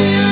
you.